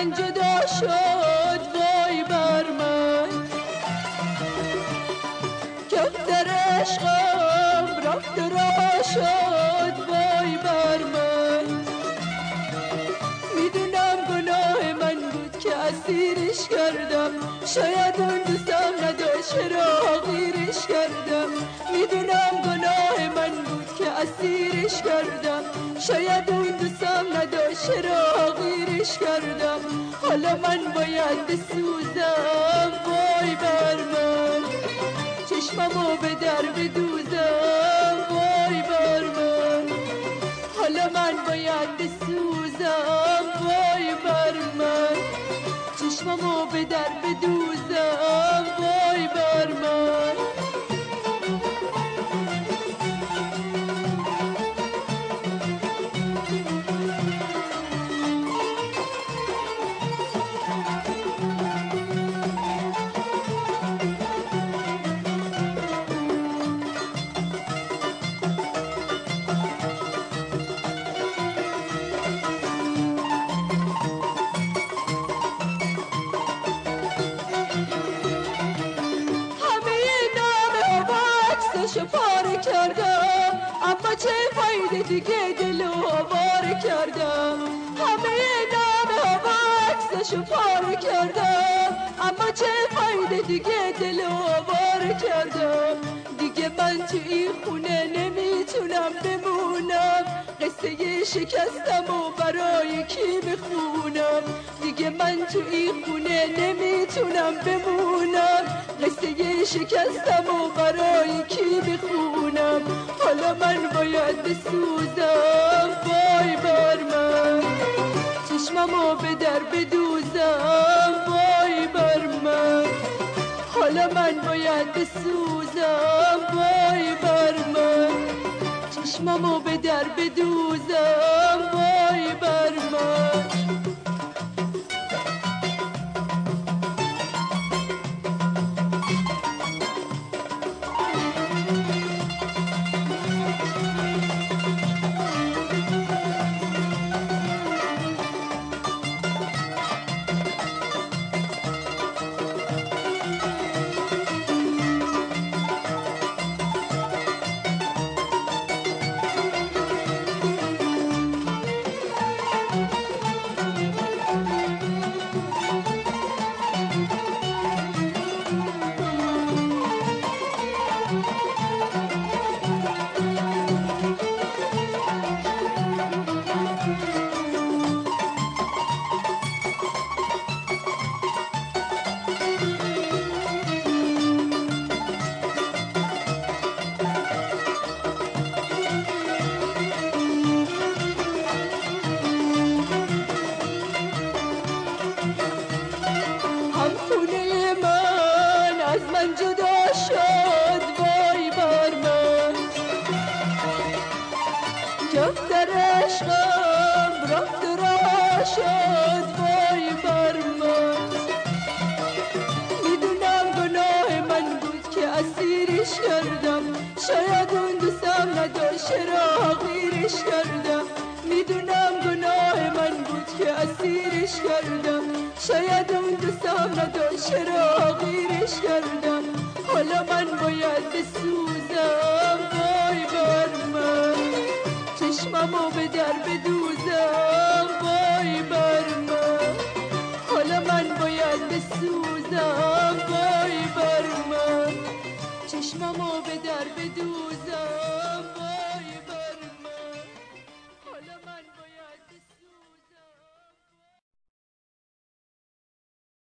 من جدا شد وای بر من. کفتر عشقم رفت را شد وای بر من. می‌دونم گناه من بود که اسیرش کردم. شاید اسیرش کردم. شاید اون دوستم نداشت را غیرش کردم؟ حالا من باید بسوزم. وای بر من. چشممو به در بدوزم. وای بر من. حالا من باید بسوزم. وای بر من. چشممو به در بدوزم. دیگه دلو واره کردم. همه نام و عکسشو پاره کردم. اما چه فایده دیگه دلو واره کردم. دیگه من تو این خونه نمی‌تونم بمونم. قصه شکستم و برای کی بخونم؟ دیگه من تو این خونه نمی‌تونم بمونم. قصه شکستم و برای کی بخونم؟ حالا من باید بسوزم. وای بر من. چشممو به در بدوزم. وای بر من. حالا من باید بسوزم. وای بر چشممو به در بدوزم وای بر من. هم خونه من. از من جدا شد وای بر من. کفتر عشقم رفت و رها شد وای بر من. می‌دونم گناه من بود که اسیرش کردم. شاید اون دوستم نداشت را غیرش کردم. دوستم نداشت را غیرش کردم. حالا من